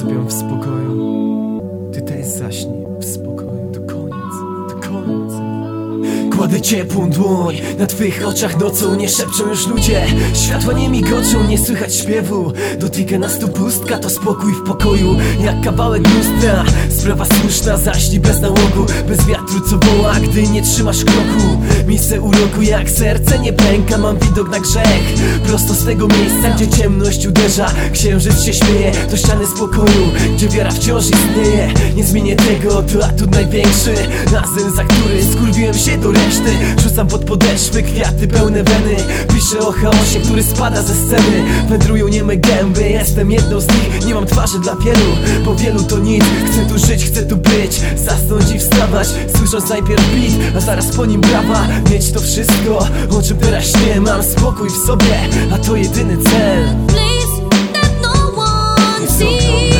sobie w spokoju. Kładę ciepłą dłoń. Na twych oczach nocą Nie szepczą już ludzie, światła nie migoczą Nie słychać śpiewu, dotyka nas tu pustka To spokój w pokoju, jak kawałek lustra. Sprawa słuszna, zaśni bez nałogu. Bez wiatru co woła, gdy nie trzymasz kroku. Miejsce uroku jak serce nie pęka. Mam widok na grzech, prosto z tego miejsca Gdzie ciemność uderza, księżyc się śmieje To ściany spokoju, gdzie wiara wciąż istnieje. Nie zmienię tego, to atut największy. Razem za który skurwiłem się do reszty Rzucam pod podeszwy kwiaty pełne weny. Piszę o chaosie, który spada ze sceny. Wędrują nieme gęby, jestem jedną z nich. Nie mam twarzy dla wielu, bo wielu to nic. Chcę tu żyć, chcę tu być, zasnąć i wstawać. Słysząc najpierw beat, a zaraz po nim brawa. Mieć to wszystko, o czym teraz nie Mam spokój w sobie, a to jedyny cel. Please, that no one sees.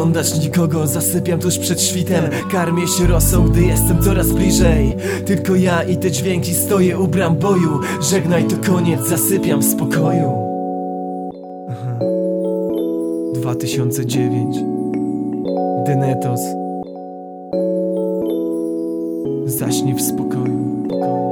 Oglądać nikogo, zasypiam tuż przed świtem. Karmię się rosą, gdy jestem coraz bliżej. Tylko ja i te dźwięki stoję u bram boju. Żegnaj, to koniec, zasypiam w spokoju. Aha. 2009 Denetos Zaśnij w spokoju.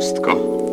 wszystko.